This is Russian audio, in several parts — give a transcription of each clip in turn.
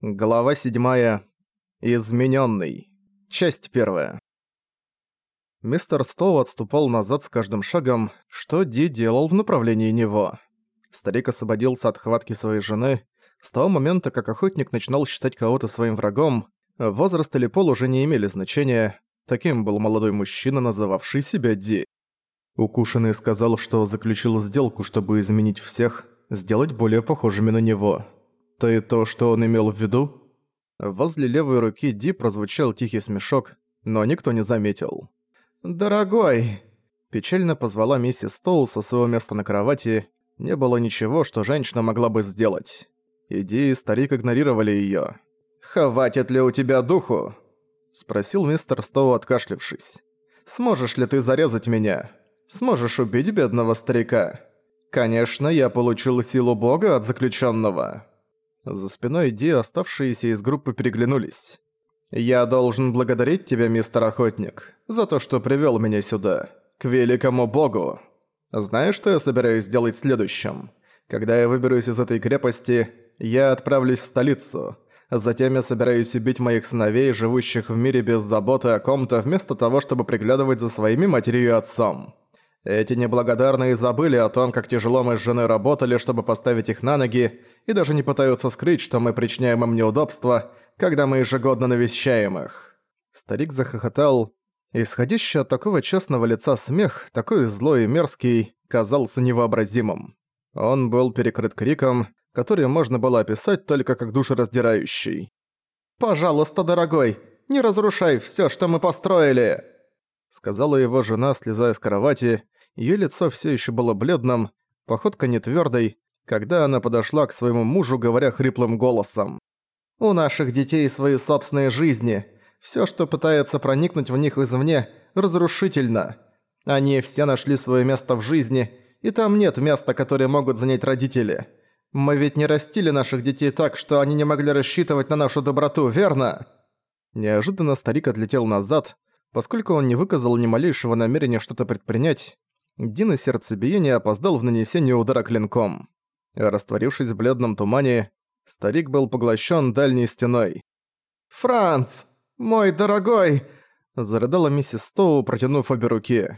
Глава 7. Изменённый. Часть 1. Мистер Стоу отступал назад с каждым шагом, что Ди делал в направлении него. Старик освободился от хватки своей жены. С того момента, как охотник начинал считать кого-то своим врагом, возраст или пол уже не имели значения. Таким был молодой мужчина, называвший себя Ди. Укушенный сказал, что заключил сделку, чтобы изменить всех, сделать более похожими на него. «Ты то, что он имел в виду?» Возле левой руки Ди прозвучал тихий смешок, но никто не заметил. «Дорогой!» Печально позвала миссис Стоу со своего места на кровати. Не было ничего, что женщина могла бы сделать. Иди и старик игнорировали её. «Хватит ли у тебя духу?» Спросил мистер Стоу, откашлившись. «Сможешь ли ты зарезать меня? Сможешь убить бедного старика?» «Конечно, я получил силу бога от заключённого». За спиной Ди оставшиеся из группы переглянулись. «Я должен благодарить тебя, мистер Охотник, за то, что привёл меня сюда, к великому богу. Знаешь, что я собираюсь сделать следующим? Когда я выберусь из этой крепости, я отправлюсь в столицу. Затем я собираюсь убить моих сыновей, живущих в мире без заботы о ком-то, вместо того, чтобы приглядывать за своими матерью и отцом. Эти неблагодарные забыли о том, как тяжело мы с женой работали, чтобы поставить их на ноги, и даже не пытаются скрыть, что мы причиняем им неудобства, когда мы ежегодно навещаем их». Старик захохотал. Исходящий от такого честного лица смех, такой злой и мерзкий, казался невообразимым. Он был перекрыт криком, который можно было описать только как душераздирающий. «Пожалуйста, дорогой, не разрушай всё, что мы построили!» Сказала его жена, слезая с кровати. Её лицо всё ещё было бледным, походка не твёрдой, когда она подошла к своему мужу, говоря хриплым голосом. «У наших детей свои собственные жизни. Всё, что пытается проникнуть в них извне, разрушительно. Они все нашли своё место в жизни, и там нет места, которое могут занять родители. Мы ведь не растили наших детей так, что они не могли рассчитывать на нашу доброту, верно?» Неожиданно старик отлетел назад, поскольку он не выказал ни малейшего намерения что-то предпринять. Дин сердцебиение опоздал в нанесении удара клинком. Растворившись в бледном тумане, старик был поглощен дальней стеной. «Франц! Мой дорогой!» – зарыдала миссис Стоу, протянув обе руки.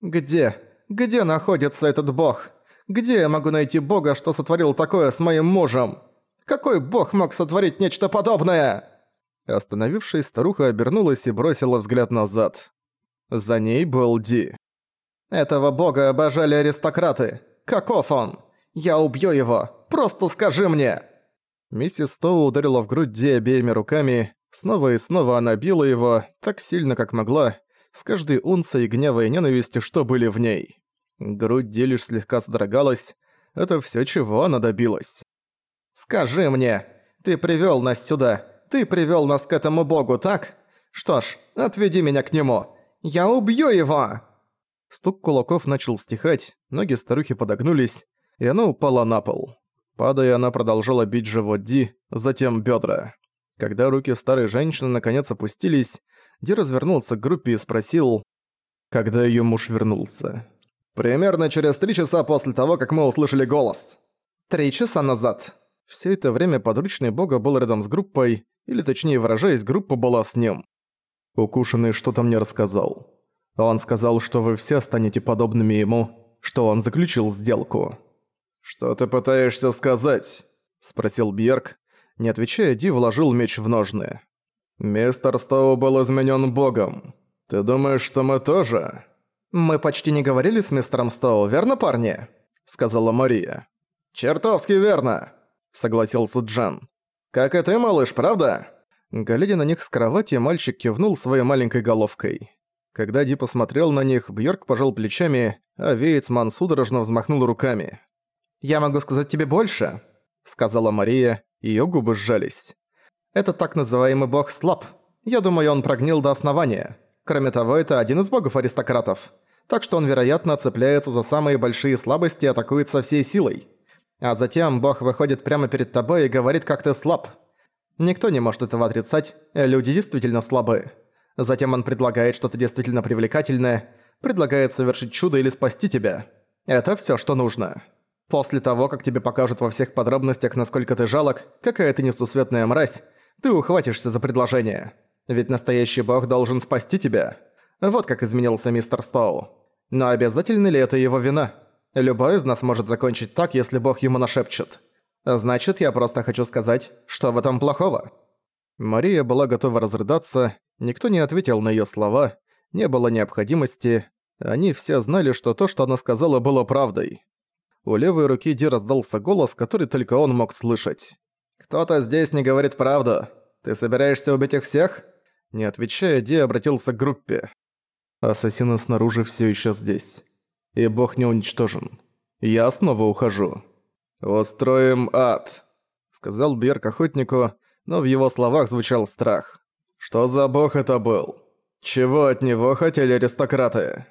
«Где? Где находится этот бог? Где я могу найти бога, что сотворил такое с моим мужем? Какой бог мог сотворить нечто подобное?» Остановившись, старуха обернулась и бросила взгляд назад. За ней был Ди. «Этого бога обожали аристократы. Каков он?» Я убью его! Просто скажи мне!» Миссис Стоу ударила в грудь Ди обеими руками. Снова и снова она била его, так сильно, как могла, с каждой унцией гнева и ненависти, что были в ней. Грудь Ди лишь слегка содрогалась. Это всё, чего она добилась. «Скажи мне, ты привёл нас сюда, ты привёл нас к этому богу, так? Что ж, отведи меня к нему. Я убью его!» Стук кулаков начал стихать, ноги старухи подогнулись, и она упала на пол. Падая, она продолжала бить живот Ди, затем бедра. Когда руки старой женщины наконец опустились, Ди развернулся к группе и спросил, когда ее муж вернулся. «Примерно через три часа после того, как мы услышали голос». «Три часа назад». Все это время подручный бога был рядом с группой, или точнее выражаясь, группа была с ним. Укушенный что-то мне рассказал. Он сказал, что вы все станете подобными ему, что он заключил сделку. «Что ты пытаешься сказать?» – спросил Бьерк. Не отвечая, Ди вложил меч в ножны. «Мистер Стоу был изменен богом. Ты думаешь, что мы тоже?» «Мы почти не говорили с мистером Стоу, верно, парни?» – сказала Мария. «Чертовски верно!» – согласился Джан. «Как и ты, малыш, правда?» Глядя на них с кровати, мальчик кивнул своей маленькой головкой. Когда Ди посмотрел на них, Бьорк пожал плечами, а Вейцман судорожно взмахнул руками. «Я могу сказать тебе больше», — сказала Мария, её губы сжались. «Это так называемый бог слаб. Я думаю, он прогнил до основания. Кроме того, это один из богов-аристократов. Так что он, вероятно, цепляется за самые большие слабости и атакует со всей силой. А затем бог выходит прямо перед тобой и говорит, как ты слаб. Никто не может этого отрицать, люди действительно слабы. Затем он предлагает что-то действительно привлекательное, предлагает совершить чудо или спасти тебя. Это всё, что нужно». После того, как тебе покажут во всех подробностях, насколько ты жалок, какая ты несусветная мразь, ты ухватишься за предложение. Ведь настоящий бог должен спасти тебя. Вот как изменился мистер Стоу. Но обязательно ли это его вина? Любой из нас может закончить так, если бог ему нашепчет. Значит, я просто хочу сказать, что в этом плохого. Мария была готова разрыдаться, никто не ответил на её слова, не было необходимости, они все знали, что то, что она сказала, было правдой. У левой руки Ди раздался голос, который только он мог слышать. «Кто-то здесь не говорит правду. Ты собираешься убить их всех?» Не отвечая, Ди обратился к группе. «Ассасины снаружи все еще здесь. И бог не уничтожен. Я снова ухожу». «Устроим ад», — сказал Бьерк охотнику, но в его словах звучал страх. «Что за бог это был? Чего от него хотели аристократы?»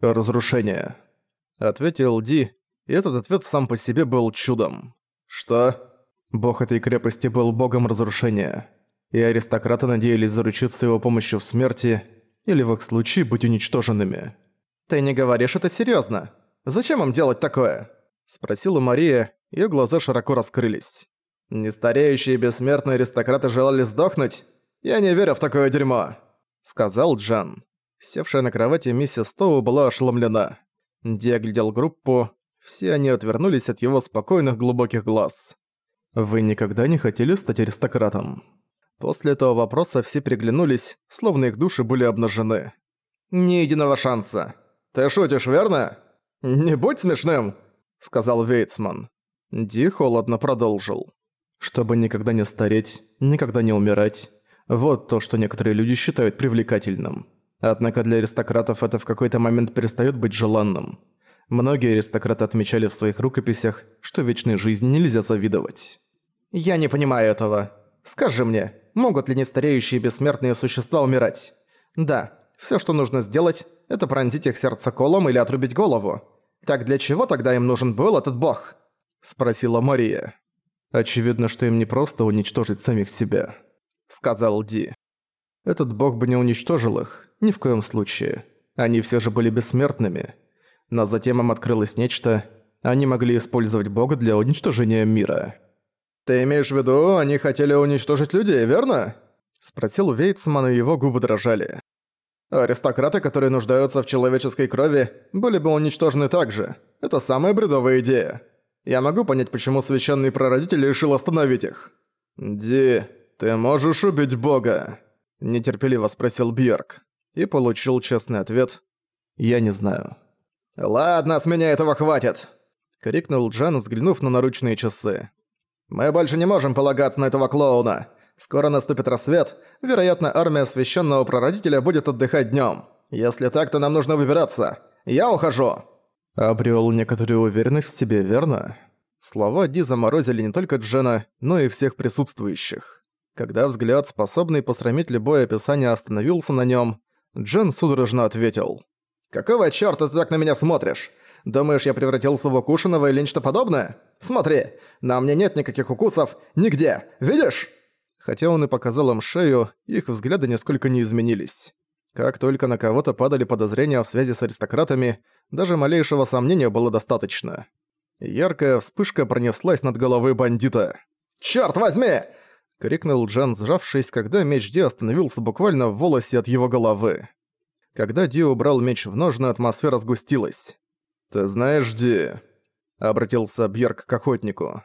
«Разрушение», — ответил Ди, и этот ответ сам по себе был чудом. «Что?» Бог этой крепости был богом разрушения, и аристократы надеялись заручиться его помощью в смерти или в их случае быть уничтоженными. «Ты не говоришь это серьёзно? Зачем им делать такое?» Спросила Мария, её глаза широко раскрылись. «Нестареющие бессмертные аристократы желали сдохнуть? Я не верю в такое дерьмо!» Сказал Джан. Севшая на кровати миссис Стоу была ошеломлена. Ди оглядел группу, все они отвернулись от его спокойных глубоких глаз. «Вы никогда не хотели стать аристократом?» После этого вопроса все приглянулись, словно их души были обнажены. «Ни единого шанса. Ты шутишь, верно? Не будь смешным!» — сказал Вейцман. Ди холодно продолжил. «Чтобы никогда не стареть, никогда не умирать. Вот то, что некоторые люди считают привлекательным. Однако для аристократов это в какой-то момент перестает быть желанным. Многие аристократы отмечали в своих рукописях, что вечной жизни нельзя завидовать. «Я не понимаю этого. Скажи мне, могут ли нестареющие бессмертные существа умирать? Да, все, что нужно сделать, это пронзить их сердце колом или отрубить голову. Так для чего тогда им нужен был этот бог?» Спросила Мария. «Очевидно, что им не просто уничтожить самих себя», — сказал Ди. «Этот бог бы не уничтожил их, ни в коем случае. Они все же были бессмертными» но затем им открылось нечто, они могли использовать бога для уничтожения мира. «Ты имеешь в виду, они хотели уничтожить людей, верно?» Спросил Вейцман, и его губы дрожали. «Аристократы, которые нуждаются в человеческой крови, были бы уничтожены также. Это самая бредовая идея. Я могу понять, почему священный прародитель решил остановить их». «Ди, ты можешь убить бога?» Нетерпеливо спросил Бьерк. И получил честный ответ «Я не знаю». «Ладно, с меня этого хватит!» — крикнул Джан, взглянув на наручные часы. «Мы больше не можем полагаться на этого клоуна. Скоро наступит рассвет, вероятно, армия священного прародителя будет отдыхать днем. Если так, то нам нужно выбираться. Я ухожу!» Обрел некоторую уверенность в себе, верно? Слова Ди заморозили не только Джена, но и всех присутствующих. Когда взгляд, способный посрамить любое описание, остановился на нем, Джен судорожно ответил. «Какого чёрта ты так на меня смотришь? Думаешь, я превратился в укушенного или нечто подобное? Смотри, на мне нет никаких укусов, нигде, видишь?» Хотя он и показал им шею, их взгляды нисколько не изменились. Как только на кого-то падали подозрения в связи с аристократами, даже малейшего сомнения было достаточно. Яркая вспышка пронеслась над головой бандита. «Чёрт возьми!» — крикнул Джан, сжавшись, когда меч Ди остановился буквально в волосе от его головы. Когда Ди убрал меч в ножны, атмосфера сгустилась. «Ты знаешь, Ди...» — обратился Бьерк к охотнику.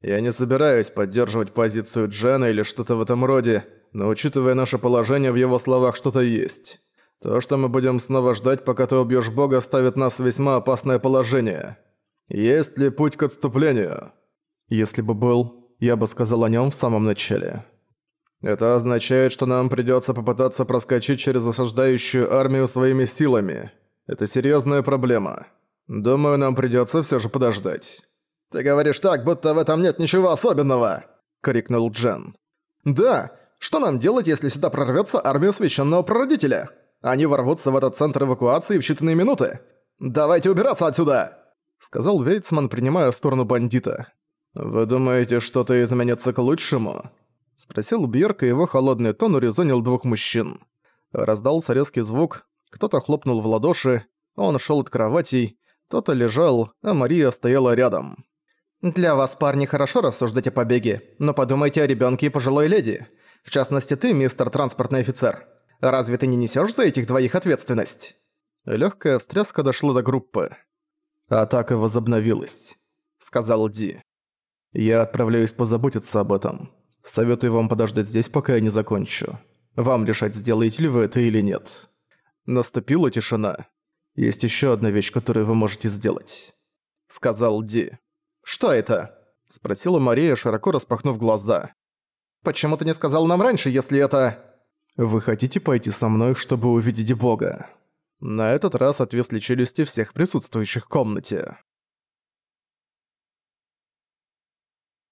«Я не собираюсь поддерживать позицию Джена или что-то в этом роде, но учитывая наше положение, в его словах что-то есть. То, что мы будем снова ждать, пока ты убьешь Бога, ставит нас в весьма опасное положение. Есть ли путь к отступлению?» «Если бы был, я бы сказал о нем в самом начале». Это означает, что нам придётся попытаться проскочить через осаждающую армию своими силами. Это серьёзная проблема. Думаю, нам придётся всё же подождать. Ты говоришь так, будто в этом нет ничего особенного, крикнул Джен. Да, что нам делать, если сюда прорвётся армия священного прародителя? Они ворвутся в этот центр эвакуации в считанные минуты. Давайте убираться отсюда, сказал Вейцман, принимая сторону бандита. Вы думаете, что-то изменится к лучшему? Спросил Бьерк, и его холодный тон урезонил двух мужчин. Раздался резкий звук, кто-то хлопнул в ладоши, он шел от кроватей, Кто-то лежал, а Мария стояла рядом. «Для вас, парни, хорошо рассуждать о побеге, но подумайте о ребёнке и пожилой леди. В частности, ты, мистер транспортный офицер. Разве ты не несёшь за этих двоих ответственность?» Лёгкая встряска дошла до группы. «Атака возобновилась», — сказал Ди. «Я отправляюсь позаботиться об этом. Советую вам подождать здесь, пока я не закончу. Вам решать, сделаете ли вы это или нет». Наступила тишина. «Есть ещё одна вещь, которую вы можете сделать», — сказал Ди. «Что это?» — спросила Мария, широко распахнув глаза. «Почему ты не сказал нам раньше, если это...» «Вы хотите пойти со мной, чтобы увидеть Бога?» На этот раз отвесли челюсти всех присутствующих в комнате.